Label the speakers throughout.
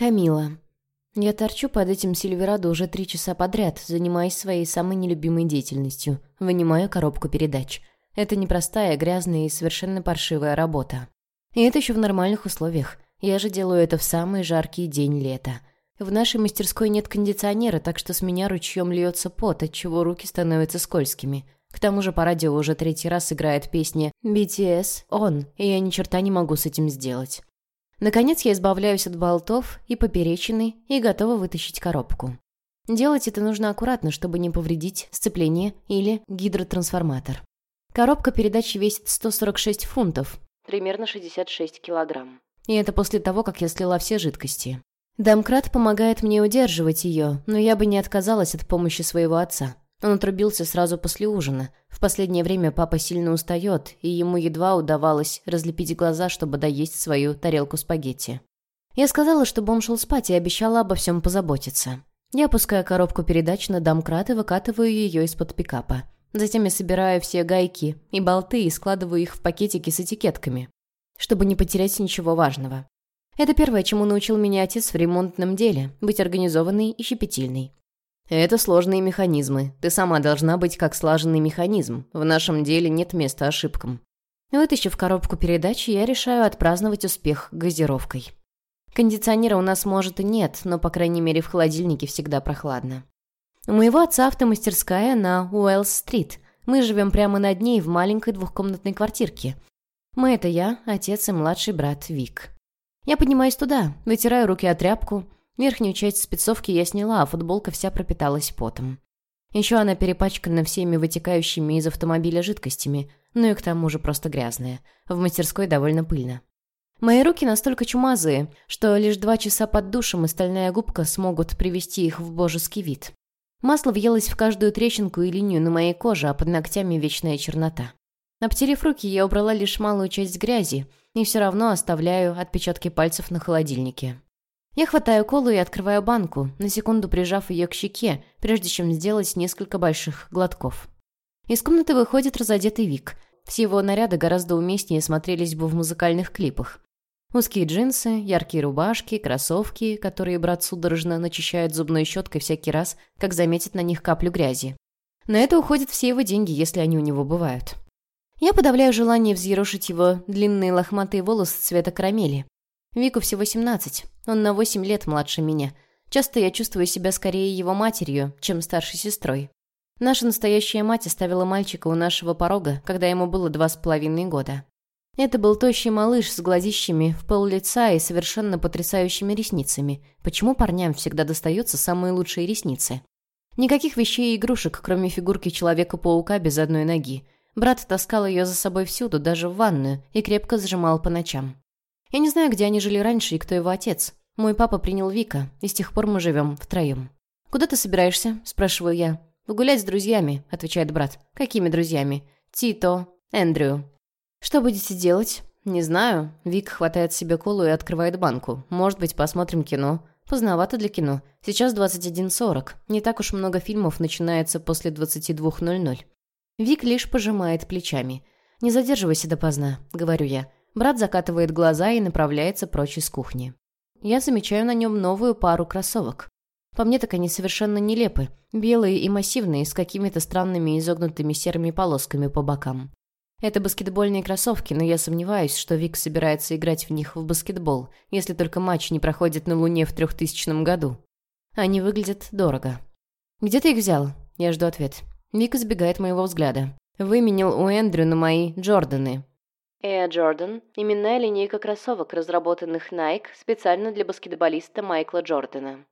Speaker 1: Камила. Я торчу под этим Сильверадо уже три часа подряд, занимаясь своей самой нелюбимой деятельностью. Вынимаю коробку передач. Это непростая, грязная и совершенно паршивая работа. И это еще в нормальных условиях. Я же делаю это в самый жаркий день лета. В нашей мастерской нет кондиционера, так что с меня ручьем льется пот, отчего руки становятся скользкими. К тому же по радио уже третий раз играет песня BTS «Он», и я ни черта не могу с этим сделать. Наконец я избавляюсь от болтов и поперечины и готова вытащить коробку. Делать это нужно аккуратно, чтобы не повредить сцепление или гидротрансформатор. Коробка передачи весит 146 фунтов, примерно 66 килограмм. И это после того, как я слила все жидкости. Домкрат помогает мне удерживать ее, но я бы не отказалась от помощи своего отца. Он отрубился сразу после ужина. В последнее время папа сильно устает, и ему едва удавалось разлепить глаза, чтобы доесть свою тарелку спагетти. Я сказала, чтобы он шел спать, и обещала обо всем позаботиться. Я опускаю коробку передач на домкрат и выкатываю ее из-под пикапа. Затем я собираю все гайки и болты и складываю их в пакетики с этикетками, чтобы не потерять ничего важного. Это первое, чему научил меня отец в ремонтном деле – быть организованной и щепетильной. Это сложные механизмы. Ты сама должна быть как слаженный механизм. В нашем деле нет места ошибкам. Вытащив коробку передач, я решаю отпраздновать успех газировкой. Кондиционера у нас, может, и нет, но, по крайней мере, в холодильнике всегда прохладно. У моего отца автомастерская на Уэллс-стрит. Мы живем прямо над ней в маленькой двухкомнатной квартирке. Мы — это я, отец и младший брат Вик. Я поднимаюсь туда, вытираю руки о тряпку — Верхнюю часть спецовки я сняла, а футболка вся пропиталась потом. Еще она перепачкана всеми вытекающими из автомобиля жидкостями, ну и к тому же просто грязная. В мастерской довольно пыльно. Мои руки настолько чумазые, что лишь два часа под душем и стальная губка смогут привести их в божеский вид. Масло въелось в каждую трещинку и линию на моей коже, а под ногтями вечная чернота. Обтерев руки, я убрала лишь малую часть грязи и все равно оставляю отпечатки пальцев на холодильнике. Я хватаю колу и открываю банку, на секунду прижав ее к щеке, прежде чем сделать несколько больших глотков. Из комнаты выходит разодетый Вик. Все его наряды гораздо уместнее смотрелись бы в музыкальных клипах. Узкие джинсы, яркие рубашки, кроссовки, которые брат судорожно начищает зубной щеткой всякий раз, как заметит на них каплю грязи. На это уходят все его деньги, если они у него бывают. Я подавляю желание взъерошить его длинные лохматые волосы цвета карамели. Вику всего 17, он на 8 лет младше меня. Часто я чувствую себя скорее его матерью, чем старшей сестрой. Наша настоящая мать оставила мальчика у нашего порога, когда ему было два с половиной года. Это был тощий малыш с глазищами в пол лица и совершенно потрясающими ресницами. Почему парням всегда достаются самые лучшие ресницы? Никаких вещей и игрушек, кроме фигурки Человека-паука без одной ноги. Брат таскал ее за собой всюду, даже в ванную, и крепко сжимал по ночам. Я не знаю, где они жили раньше и кто его отец. Мой папа принял Вика, и с тех пор мы живем втроем. «Куда ты собираешься?» – спрашиваю я. «Гулять с друзьями», – отвечает брат. «Какими друзьями?» «Тито, Эндрю». «Что будете делать?» «Не знаю». Вик хватает себе колу и открывает банку. «Может быть, посмотрим кино?» «Поздновато для кино. Сейчас 21.40. Не так уж много фильмов начинается после 22.00». Вик лишь пожимает плечами. «Не задерживайся допоздна», — говорю я. Брат закатывает глаза и направляется прочь из кухни. Я замечаю на нем новую пару кроссовок. По мне так они совершенно нелепы. Белые и массивные, с какими-то странными изогнутыми серыми полосками по бокам. Это баскетбольные кроссовки, но я сомневаюсь, что Вик собирается играть в них в баскетбол, если только матч не проходит на Луне в трехтысячном году. Они выглядят дорого. «Где ты их взял?» Я жду ответ. Вик избегает моего взгляда. Выменил у Эндрю на мои Джорданы. Air Jordan – именная линейка кроссовок, разработанных Nike специально для баскетболиста Майкла Джордана.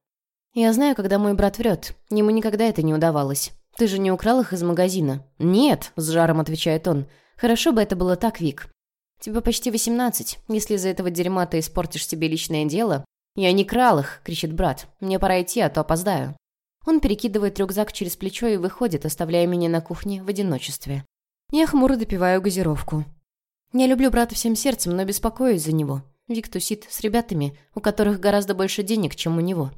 Speaker 1: «Я знаю, когда мой брат врет. Ему никогда это не удавалось. Ты же не украл их из магазина?» «Нет», – с жаром отвечает он. «Хорошо бы это было так, Вик. Тебе почти восемнадцать. Если из-за этого дерьма ты испортишь себе личное дело...» «Я не крал их!» – кричит брат. «Мне пора идти, а то опоздаю». Он перекидывает рюкзак через плечо и выходит, оставляя меня на кухне в одиночестве. Я хмуро допиваю газировку. Я люблю брата всем сердцем, но беспокоюсь за него. Вик тусит с ребятами, у которых гораздо больше денег, чем у него.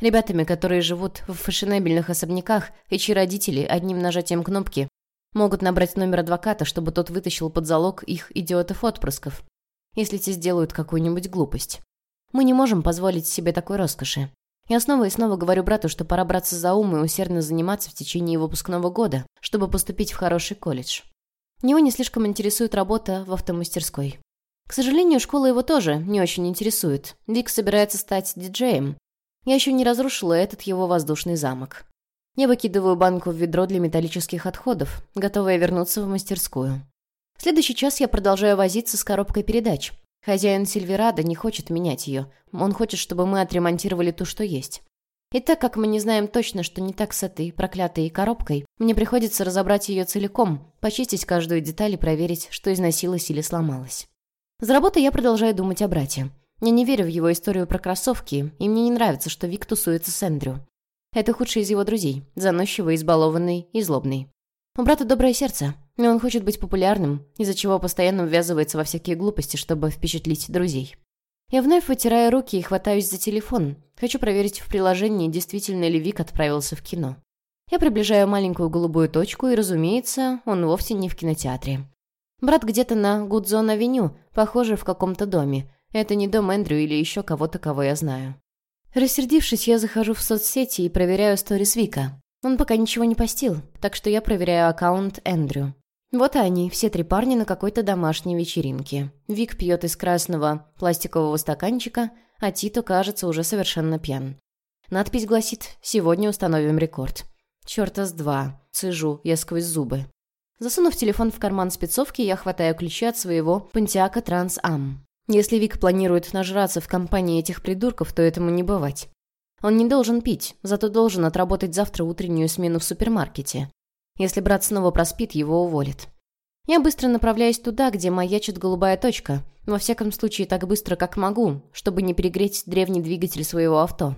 Speaker 1: Ребятами, которые живут в фешенебельных особняках, и чьи родители одним нажатием кнопки могут набрать номер адвоката, чтобы тот вытащил под залог их идиотов-отпрысков, если те сделают какую-нибудь глупость. Мы не можем позволить себе такой роскоши. Я снова и снова говорю брату, что пора браться за ум и усердно заниматься в течение выпускного года, чтобы поступить в хороший колледж. Него не слишком интересует работа в автомастерской. К сожалению, школа его тоже не очень интересует. Дик собирается стать диджеем. Я еще не разрушила этот его воздушный замок. Я выкидываю банку в ведро для металлических отходов, готовая вернуться в мастерскую. В следующий час я продолжаю возиться с коробкой передач. Хозяин Сильверада не хочет менять ее. Он хочет, чтобы мы отремонтировали ту, что есть. И так как мы не знаем точно, что не так с этой проклятой коробкой, мне приходится разобрать ее целиком, почистить каждую деталь и проверить, что износилось или сломалось. За работой я продолжаю думать о брате. Я не верю в его историю про кроссовки, и мне не нравится, что Вик тусуется с Эндрю. Это худший из его друзей, заносчивый, избалованный и злобный. У брата доброе сердце, и он хочет быть популярным, из-за чего постоянно ввязывается во всякие глупости, чтобы впечатлить друзей. Я вновь вытираю руки и хватаюсь за телефон. Хочу проверить в приложении, действительно ли Вик отправился в кино. Я приближаю маленькую голубую точку, и, разумеется, он вовсе не в кинотеатре. Брат где-то на Гудзон-авеню, похоже, в каком-то доме. Это не дом Эндрю или еще кого-то, кого я знаю. Рассердившись, я захожу в соцсети и проверяю сторис Вика. Он пока ничего не постил, так что я проверяю аккаунт Эндрю. Вот они, все три парня на какой-то домашней вечеринке. Вик пьет из красного пластикового стаканчика, а Тито, кажется, уже совершенно пьян. Надпись гласит «Сегодня установим рекорд». Чёрта с два. Цежу я сквозь зубы. Засунув телефон в карман спецовки, я хватаю ключи от своего Pontiac Trans Am. Если Вик планирует нажраться в компании этих придурков, то этому не бывать. Он не должен пить, зато должен отработать завтра утреннюю смену в супермаркете. Если брат снова проспит, его уволят. Я быстро направляюсь туда, где маячит голубая точка, во всяком случае так быстро, как могу, чтобы не перегреть древний двигатель своего авто.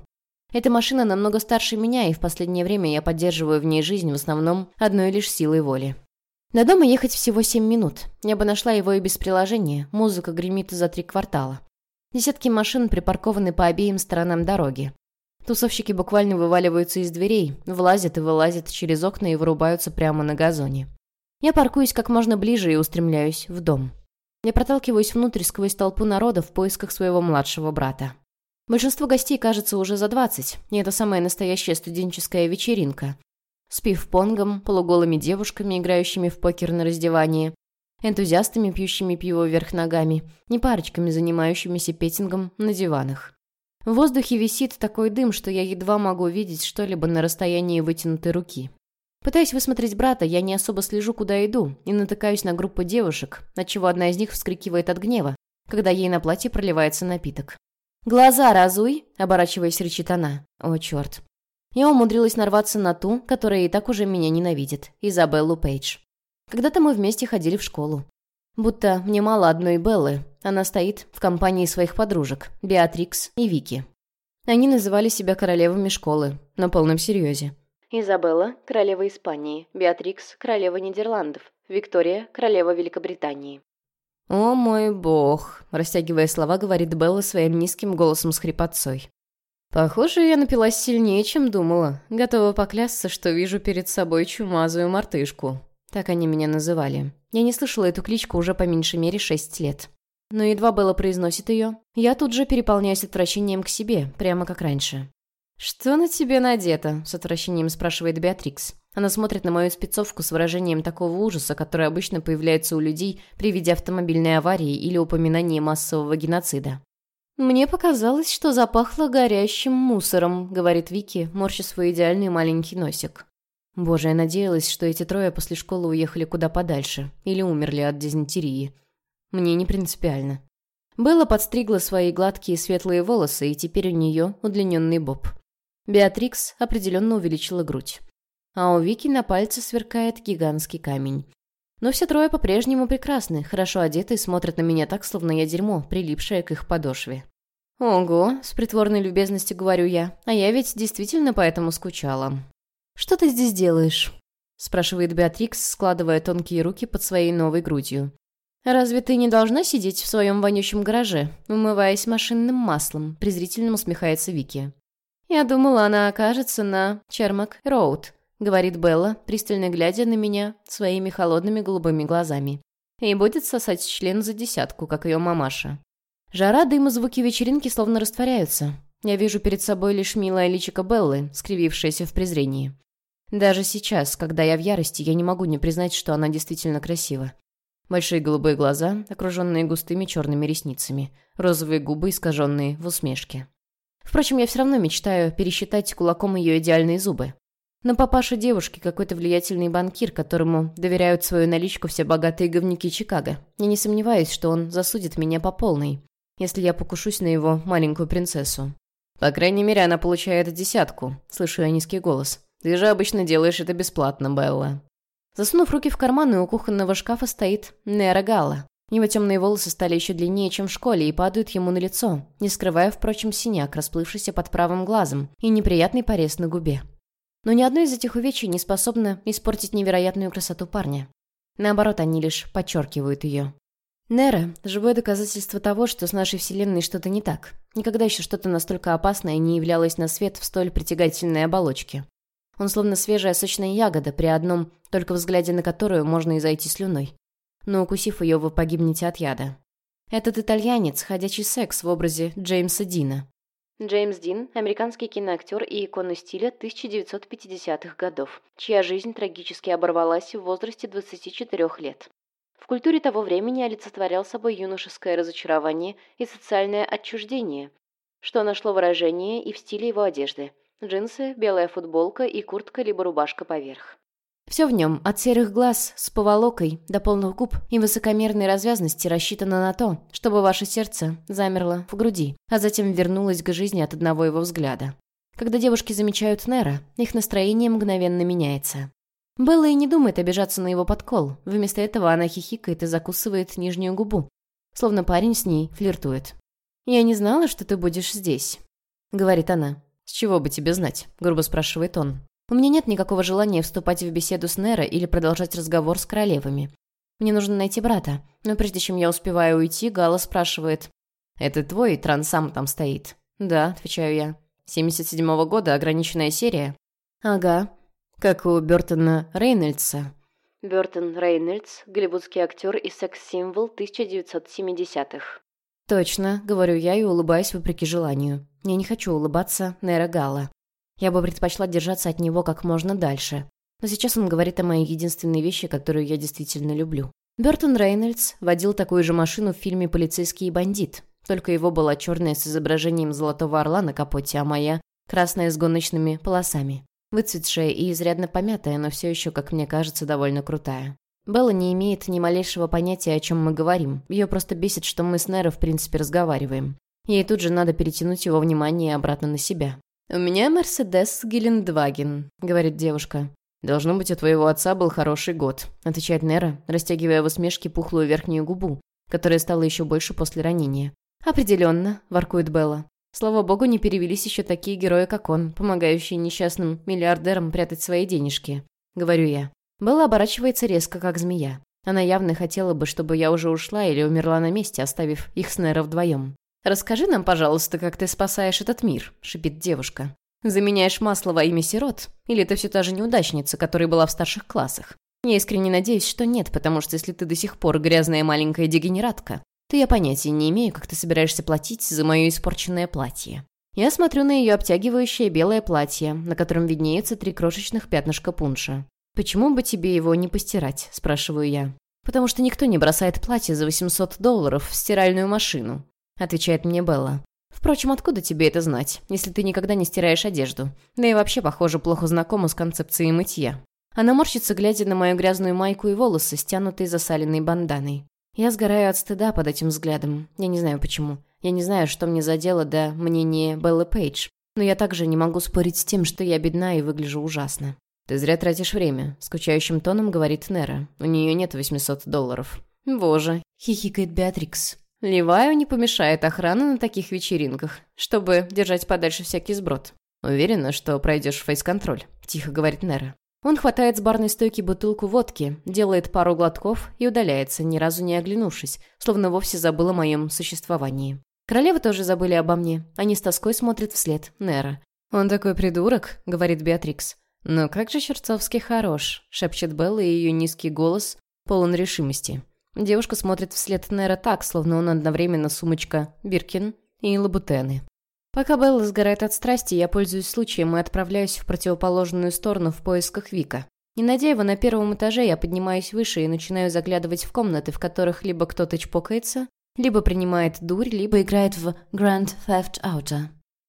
Speaker 1: Эта машина намного старше меня, и в последнее время я поддерживаю в ней жизнь в основном одной лишь силой воли. До дома ехать всего семь минут. Я бы нашла его и без приложения. Музыка гремит за три квартала. Десятки машин припаркованы по обеим сторонам дороги. Тусовщики буквально вываливаются из дверей, влазят и вылазят через окна и вырубаются прямо на газоне. Я паркуюсь как можно ближе и устремляюсь в дом. Я проталкиваюсь внутрь сквозь толпу народа в поисках своего младшего брата. Большинство гостей, кажется, уже за двадцать, и это самая настоящая студенческая вечеринка, с пив-понгом, полуголыми девушками, играющими в покер на раздевании, энтузиастами, пьющими пиво вверх ногами, не парочками, занимающимися петингом на диванах. В воздухе висит такой дым, что я едва могу видеть что-либо на расстоянии вытянутой руки. Пытаясь высмотреть брата, я не особо слежу, куда иду, и натыкаюсь на группу девушек, отчего одна из них вскрикивает от гнева, когда ей на платье проливается напиток. «Глаза разуй!» — оборачиваясь, рычит она. «О, черт!» Я умудрилась нарваться на ту, которая и так уже меня ненавидит, Изабеллу Пейдж. Когда-то мы вместе ходили в школу. Будто мне мало одной Беллы, она стоит в компании своих подружек, Беатрикс и Вики. Они называли себя королевами школы, на полном серьезе. Изабелла – королева Испании, Беатрикс – королева Нидерландов, Виктория – королева Великобритании. «О мой бог!» – растягивая слова, говорит Белла своим низким голосом с хрипотцой. Похоже, я напилась сильнее, чем думала. Готова поклясться, что вижу перед собой чумазую мартышку. Так они меня называли. Я не слышала эту кличку уже по меньшей мере шесть лет. Но едва Белла произносит ее, я тут же переполняюсь отвращением к себе, прямо как раньше. «Что на тебе надето?» – с отвращением спрашивает Беатрикс. Она смотрит на мою спецовку с выражением такого ужаса, которое обычно появляется у людей при виде автомобильной аварии или упоминания массового геноцида. «Мне показалось, что запахло горящим мусором», — говорит Вики, морща свой идеальный маленький носик. Боже, я надеялась, что эти трое после школы уехали куда подальше или умерли от дизентерии. Мне не принципиально. Белла подстригла свои гладкие светлые волосы, и теперь у нее удлиненный боб. Беатрикс определенно увеличила грудь. А у Вики на пальце сверкает гигантский камень. Но все трое по-прежнему прекрасны, хорошо одеты и смотрят на меня так, словно я дерьмо, прилипшее к их подошве. «Ого», — с притворной любезностью говорю я, «а я ведь действительно поэтому скучала». «Что ты здесь делаешь?» — спрашивает Беатрикс, складывая тонкие руки под своей новой грудью. «Разве ты не должна сидеть в своем вонючем гараже, умываясь машинным маслом?» — презрительно усмехается Вики. «Я думала, она окажется на Чермак Роуд», говорит Белла, пристально глядя на меня своими холодными голубыми глазами. И будет сосать член за десятку, как ее мамаша. Жара, дым и звуки вечеринки словно растворяются. Я вижу перед собой лишь милое личико Беллы, скривившееся в презрении. Даже сейчас, когда я в ярости, я не могу не признать, что она действительно красива. Большие голубые глаза, окруженные густыми черными ресницами, розовые губы, искаженные в усмешке. Впрочем, я все равно мечтаю пересчитать кулаком ее идеальные зубы. Но папаша девушки какой-то влиятельный банкир, которому доверяют свою наличку все богатые говнюки Чикаго. Я не сомневаюсь, что он засудит меня по полной, если я покушусь на его маленькую принцессу. По крайней мере, она получает десятку, слышу я низкий голос. Ты же обычно делаешь это бесплатно, Белла. Засунув руки в карманы, у кухонного шкафа стоит Нера Гала. Его темные волосы стали еще длиннее, чем в школе, и падают ему на лицо, не скрывая, впрочем, синяк, расплывшийся под правым глазом, и неприятный порез на губе. Но ни одно из этих увечий не способно испортить невероятную красоту парня. Наоборот, они лишь подчеркивают ее. Нера – живое доказательство того, что с нашей Вселенной что-то не так. Никогда еще что-то настолько опасное не являлось на свет в столь притягательной оболочке. Он словно свежая сочная ягода, при одном только взгляде на которую можно и зайти слюной. Но укусив ее, вы погибнете от яда. Этот итальянец – ходячий секс в образе Джеймса Дина. Джеймс Дин – американский киноактер и икона стиля 1950-х годов, чья жизнь трагически оборвалась в возрасте 24 лет. В культуре того времени олицетворял собой юношеское разочарование и социальное отчуждение, что нашло выражение и в стиле его одежды – джинсы, белая футболка и куртка либо рубашка поверх. Все в нем, от серых глаз с поволокой до полных губ и высокомерной развязности рассчитано на то, чтобы ваше сердце замерло в груди, а затем вернулось к жизни от одного его взгляда. Когда девушки замечают Нера, их настроение мгновенно меняется. Белла и не думает обижаться на его подкол. Вместо этого она хихикает и закусывает нижнюю губу, словно парень с ней флиртует. «Я не знала, что ты будешь здесь», — говорит она. «С чего бы тебе знать?» — грубо спрашивает он. У меня нет никакого желания вступать в беседу с Неро или продолжать разговор с королевами. Мне нужно найти брата. Но прежде чем я успеваю уйти, Гала спрашивает. «Это твой трансам там стоит?» «Да», — отвечаю я. «77-го года, ограниченная серия?» «Ага. Как у Бертона Рейнольдса». Бертон Рейнольдс, голливудский актер и секс-символ 1970-х. «Точно», — говорю я и улыбаюсь вопреки желанию. Я не хочу улыбаться Нера Гала. Я бы предпочла держаться от него как можно дальше. Но сейчас он говорит о моей единственной вещи, которую я действительно люблю. Бертон Рейнольдс водил такую же машину в фильме «Полицейский бандит», только его была черная с изображением золотого орла на капоте, а моя – красная с гоночными полосами. Выцветшая и изрядно помятая, но все еще, как мне кажется, довольно крутая. Белла не имеет ни малейшего понятия, о чем мы говорим. Ее просто бесит, что мы с Неро в принципе разговариваем. Ей тут же надо перетянуть его внимание обратно на себя. «У меня Мерседес Гелендваген», — говорит девушка. «Должно быть, у твоего отца был хороший год», — отвечает Нера, растягивая в усмешке пухлую верхнюю губу, которая стала еще больше после ранения. «Определенно», — воркует Белла. Слава богу, не перевелись еще такие герои, как он, помогающие несчастным миллиардерам прятать свои денежки. Говорю я. Белла оборачивается резко, как змея. Она явно хотела бы, чтобы я уже ушла или умерла на месте, оставив их с Нера вдвоем. «Расскажи нам, пожалуйста, как ты спасаешь этот мир», — шипит девушка. «Заменяешь масло во имя сирот? Или ты все та же неудачница, которая была в старших классах? Я искренне надеюсь, что нет, потому что если ты до сих пор грязная маленькая дегенератка, то я понятия не имею, как ты собираешься платить за мое испорченное платье». Я смотрю на ее обтягивающее белое платье, на котором виднеется три крошечных пятнышка пунша. «Почему бы тебе его не постирать?» – спрашиваю я. «Потому что никто не бросает платье за 800 долларов в стиральную машину отвечает мне Белла. «Впрочем, откуда тебе это знать, если ты никогда не стираешь одежду? Да и вообще, похоже, плохо знакома с концепцией мытья». Она морщится, глядя на мою грязную майку и волосы, стянутые засаленной банданой. Я сгораю от стыда под этим взглядом. Я не знаю почему. Я не знаю, что мне задело до мнения Беллы Пейдж. Но я также не могу спорить с тем, что я бедна и выгляжу ужасно. «Ты зря тратишь время», — скучающим тоном говорит Нера. «У нее нет 800 долларов». «Боже», — хихикает Беатрикс. Леваю не помешает охрана на таких вечеринках, чтобы держать подальше всякий сброд. Уверена, что пройдешь фейс-контроль», — тихо говорит Нера. Он хватает с барной стойки бутылку водки, делает пару глотков и удаляется, ни разу не оглянувшись, словно вовсе забыл о моем существовании. Королевы тоже забыли обо мне. Они с тоской смотрят вслед. Нера. «Он такой придурок», — говорит Беатрикс. «Но как же чертовски хорош», — шепчет Белла, и ее низкий голос полон решимости. Девушка смотрит вслед Нера так, словно он одновременно сумочка Биркин и лабутены. Пока Белла сгорает от страсти, я пользуюсь случаем и отправляюсь в противоположную сторону в поисках Вика. Не найдя его на первом этаже, я поднимаюсь выше и начинаю заглядывать в комнаты, в которых либо кто-то чпокается, либо принимает дурь, либо играет в Grand Theft Auto.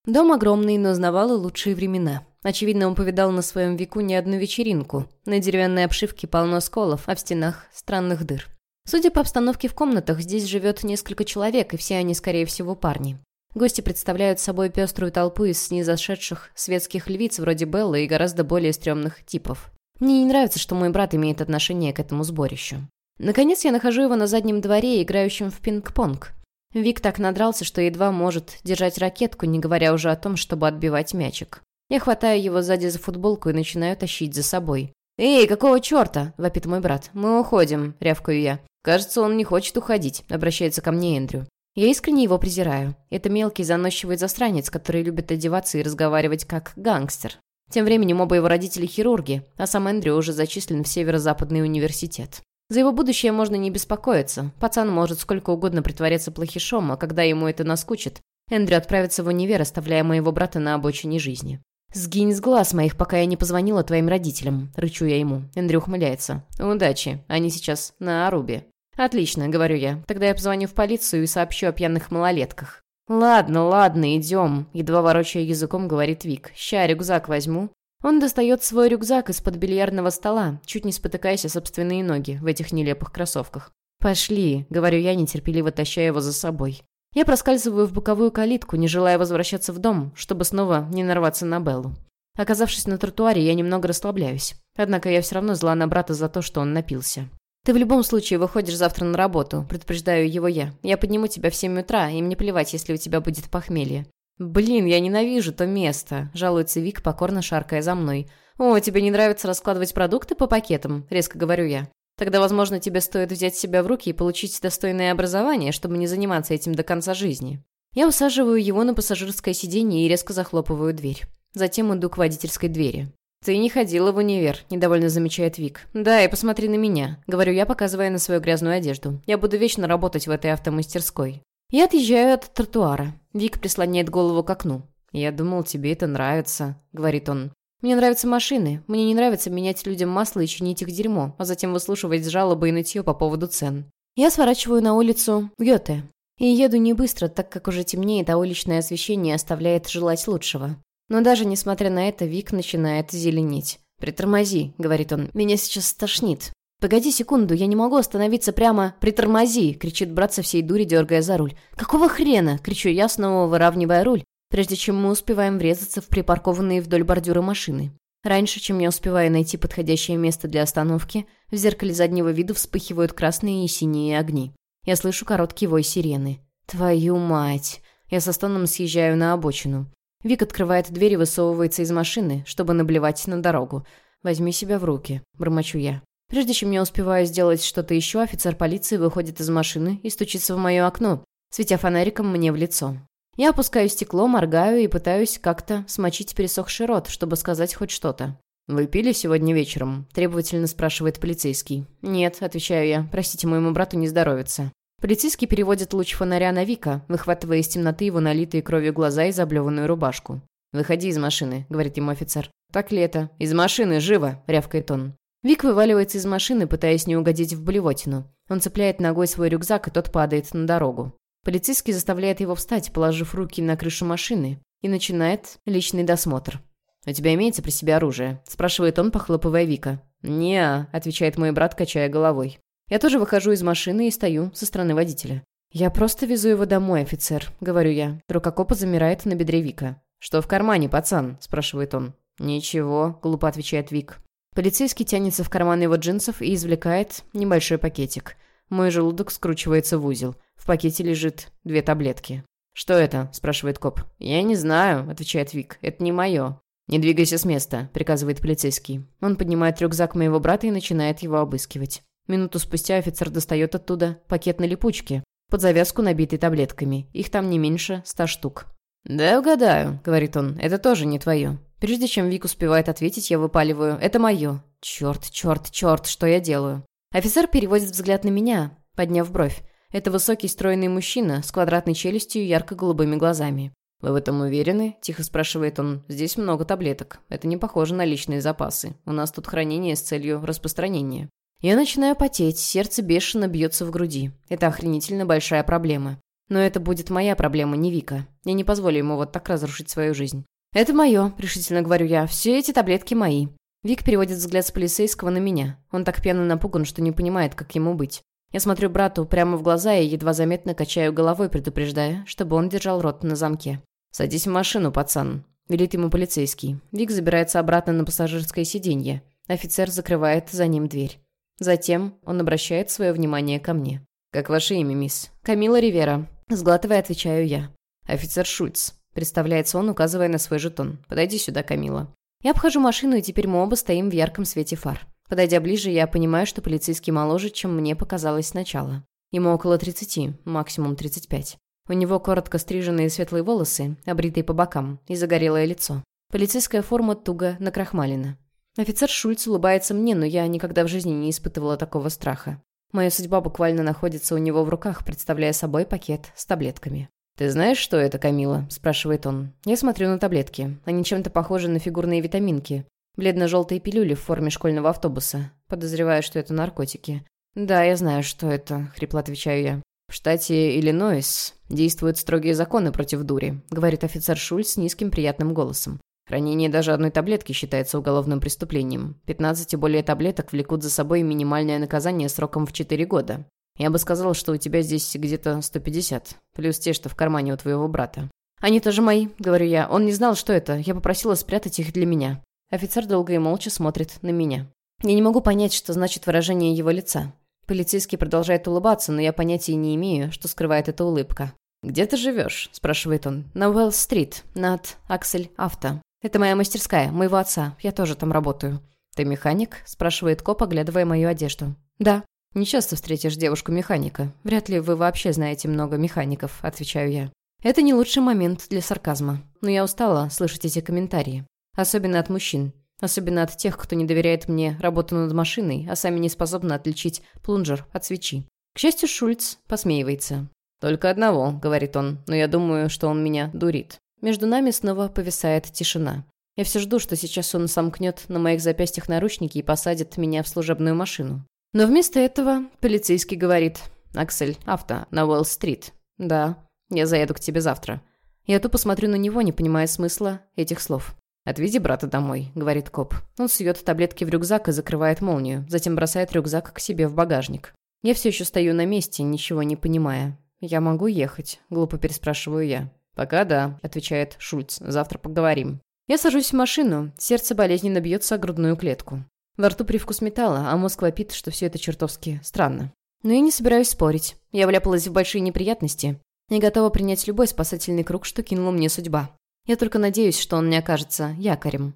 Speaker 1: Дом огромный, но знавал и лучшие времена. Очевидно, он повидал на своем веку не одну вечеринку. На деревянной обшивке полно сколов, а в стенах – странных дыр. Судя по обстановке в комнатах, здесь живет несколько человек, и все они, скорее всего, парни. Гости представляют собой пеструю толпу из снизошедших светских львиц вроде Беллы и гораздо более стрёмных типов. Мне не нравится, что мой брат имеет отношение к этому сборищу. Наконец я нахожу его на заднем дворе, играющем в пинг-понг. Вик так надрался, что едва может держать ракетку, не говоря уже о том, чтобы отбивать мячик. Я хватаю его сзади за футболку и начинаю тащить за собой. «Эй, какого черта?» – вопит мой брат. «Мы уходим», – рявкаю я. «Кажется, он не хочет уходить», – обращается ко мне Эндрю. Я искренне его презираю. Это мелкий заносчивый застранец, который любит одеваться и разговаривать как гангстер. Тем временем оба его родители хирурги, а сам Эндрю уже зачислен в Северо-Западный университет. За его будущее можно не беспокоиться. Пацан может сколько угодно притворяться плохишом, а когда ему это наскучит, Эндрю отправится в универ, оставляя моего брата на обочине жизни. «Сгинь с глаз моих, пока я не позвонила твоим родителям», — рычу я ему. Эндрю ухмыляется. «Удачи. Они сейчас на Арубе». «Отлично», — говорю я. «Тогда я позвоню в полицию и сообщу о пьяных малолетках». «Ладно, ладно, идем», — едва ворочая языком, говорит Вик. «Ща, рюкзак возьму». Он достает свой рюкзак из-под бильярдного стола, чуть не спотыкаясь о собственные ноги в этих нелепых кроссовках. «Пошли», — говорю я, нетерпеливо таща его за собой. Я проскальзываю в боковую калитку, не желая возвращаться в дом, чтобы снова не нарваться на Беллу. Оказавшись на тротуаре, я немного расслабляюсь. Однако я все равно зла на брата за то, что он напился. «Ты в любом случае выходишь завтра на работу», — предупреждаю его я. «Я подниму тебя в семь утра, и мне плевать, если у тебя будет похмелье». «Блин, я ненавижу то место», — жалуется Вик, покорно шаркая за мной. «О, тебе не нравится раскладывать продукты по пакетам?» — резко говорю я. «Тогда, возможно, тебе стоит взять себя в руки и получить достойное образование, чтобы не заниматься этим до конца жизни». Я усаживаю его на пассажирское сиденье и резко захлопываю дверь. Затем иду к водительской двери. «Ты не ходила в универ», — недовольно замечает Вик. «Да, и посмотри на меня», — говорю я, показывая на свою грязную одежду. «Я буду вечно работать в этой автомастерской». Я отъезжаю от тротуара. Вик прислоняет голову к окну. «Я думал, тебе это нравится», — говорит он. «Мне нравятся машины. Мне не нравится менять людям масло и чинить их дерьмо, а затем выслушивать жалобы и нытье по поводу цен». Я сворачиваю на улицу Гёте. И еду не быстро, так как уже темнеет, а уличное освещение оставляет желать лучшего. Но даже несмотря на это, Вик начинает зеленеть. «Притормози», — говорит он, — «меня сейчас стошнит». «Погоди секунду, я не могу остановиться прямо. Притормози!» — кричит брат со всей дури, дергая за руль. «Какого хрена?» — кричу я, снова выравнивая руль, прежде чем мы успеваем врезаться в припаркованные вдоль бордюра машины. Раньше, чем я успеваю найти подходящее место для остановки, в зеркале заднего вида вспыхивают красные и синие огни. Я слышу короткий вой сирены. «Твою мать!» Я со стоном съезжаю на обочину. Вик открывает дверь и высовывается из машины, чтобы наблевать на дорогу. «Возьми себя в руки», — бормочу я. Прежде чем я успеваю сделать что-то еще, офицер полиции выходит из машины и стучится в мое окно, светя фонариком мне в лицо. Я опускаю стекло, моргаю и пытаюсь как-то смочить пересохший рот, чтобы сказать хоть что-то. «Вы пили сегодня вечером?» – требовательно спрашивает полицейский. «Нет», – отвечаю я. «Простите, моему брату не здоровится». Полицейский переводит луч фонаря на Вика, выхватывая из темноты его налитые кровью глаза и заблеванную рубашку. «Выходи из машины», — говорит ему офицер. «Так ли это?» «Из машины, живо!» — рявкает он. Вик вываливается из машины, пытаясь не угодить в блевотину. Он цепляет ногой свой рюкзак, и тот падает на дорогу. Полицейский заставляет его встать, положив руки на крышу машины, и начинает личный досмотр. «У тебя имеется при себе оружие?» – спрашивает он, похлопывая Вика. не отвечает мой брат, качая головой. Я тоже выхожу из машины и стою со стороны водителя. «Я просто везу его домой, офицер», — говорю я. Рукокопа замирает на бедре Вика. «Что в кармане, пацан?» — спрашивает он. «Ничего», — глупо отвечает Вик. Полицейский тянется в карман его джинсов и извлекает небольшой пакетик. Мой желудок скручивается в узел. В пакете лежит две таблетки. «Что это?» – спрашивает коп. «Я не знаю», – отвечает Вик. «Это не мое». «Не двигайся с места», – приказывает полицейский. Он поднимает рюкзак моего брата и начинает его обыскивать. Минуту спустя офицер достает оттуда пакет на липучке, под завязку набитый таблетками. Их там не меньше ста штук. «Да угадаю», — говорит он, — «это тоже не твое». Прежде чем Вик успевает ответить, я выпаливаю «это мое». Черт, черт, черт, что я делаю? Офицер переводит взгляд на меня. подняв бровь. Это высокий стройный мужчина с квадратной челюстью и ярко-голубыми глазами. «Вы в этом уверены?» – тихо спрашивает он. «Здесь много таблеток. Это не похоже на личные запасы. У нас тут хранение с целью распространения». Я начинаю потеть, сердце бешено бьется в груди. Это охренительно большая проблема. Но это будет моя проблема, не Вика. Я не позволю ему вот так разрушить свою жизнь. «Это мое», – решительно говорю я. «Все эти таблетки мои». Вик переводит взгляд с полицейского на меня. Он так пьяно напуган, что не понимает, как ему быть. Я смотрю брату прямо в глаза и едва заметно качаю головой, предупреждая, чтобы он держал рот на замке. «Садись в машину, пацан», — велит ему полицейский. Вик забирается обратно на пассажирское сиденье. Офицер закрывает за ним дверь. Затем он обращает свое внимание ко мне. «Как ваше имя, мисс?» «Камила Ривера». Сглатывая, отвечаю я. «Офицер Шульц». Представляется он, указывая на свой жетон. «Подойди сюда, Камила». Я обхожу машину, и теперь мы оба стоим в ярком свете фар. Подойдя ближе, я понимаю, что полицейский моложе, чем мне показалось сначала. Ему около 30, максимум 35. У него коротко стриженные светлые волосы, обритые по бокам, и загорелое лицо. Полицейская форма туго накрахмалена. Офицер Шульц улыбается мне, но я никогда в жизни не испытывала такого страха. Моя судьба буквально находится у него в руках, представляя собой пакет с таблетками. «Ты знаешь, что это, Камила?» – спрашивает он. Я смотрю на таблетки. Они чем-то похожи на фигурные витаминки. Бледно-желтые пилюли в форме школьного автобуса. Подозреваю, что это наркотики. «Да, я знаю, что это», – хрипло отвечаю я. «В штате Иллинойс действуют строгие законы против дури», — говорит офицер Шульц низким приятным голосом. «Хранение даже одной таблетки считается уголовным преступлением. 15 и более таблеток влекут за собой минимальное наказание сроком в 4 года. Я бы сказал, что у тебя здесь где-то 150, плюс те, что в кармане у твоего брата». «Они тоже мои», — говорю я. «Он не знал, что это. Я попросила спрятать их для меня». Офицер долго и молча смотрит на меня. Я не могу понять, что значит выражение его лица. Полицейский продолжает улыбаться, но я понятия не имею, что скрывает эта улыбка. «Где ты живешь?» – спрашивает он. «На Уэлл-стрит, над Аксель Авто. Это моя мастерская, моего отца. Я тоже там работаю». «Ты механик?» – спрашивает коп, оглядывая мою одежду. «Да». «Не часто встретишь девушку-механика. Вряд ли вы вообще знаете много механиков», – отвечаю я. Это не лучший момент для сарказма. Но я устала слышать эти комментарии. Особенно от мужчин. Особенно от тех, кто не доверяет мне работу над машиной, а сами не способны отличить плунжер от свечи. К счастью, Шульц посмеивается. «Только одного», — говорит он, — «но я думаю, что он меня дурит». Между нами снова повисает тишина. Я все жду, что сейчас он сомкнет на моих запястьях наручники и посадит меня в служебную машину. Но вместо этого полицейский говорит «Аксель, авто, на Уэлл-стрит». «Да, я заеду к тебе завтра». Я тупо смотрю на него, не понимая смысла этих слов. «Отведи брата домой», — говорит коп. Он сует таблетки в рюкзак и закрывает молнию, затем бросает рюкзак к себе в багажник. Я все еще стою на месте, ничего не понимая. «Я могу ехать?» — глупо переспрашиваю я. «Пока да», — отвечает Шульц. «Завтра поговорим». Я сажусь в машину, сердце болезненно бьется о грудную клетку. Во рту привкус металла, а мозг вопит, что все это чертовски странно. Но я не собираюсь спорить. Я вляпалась в большие неприятности и готова принять любой спасательный круг, что кинула мне судьба. Я только надеюсь, что он не окажется якорем.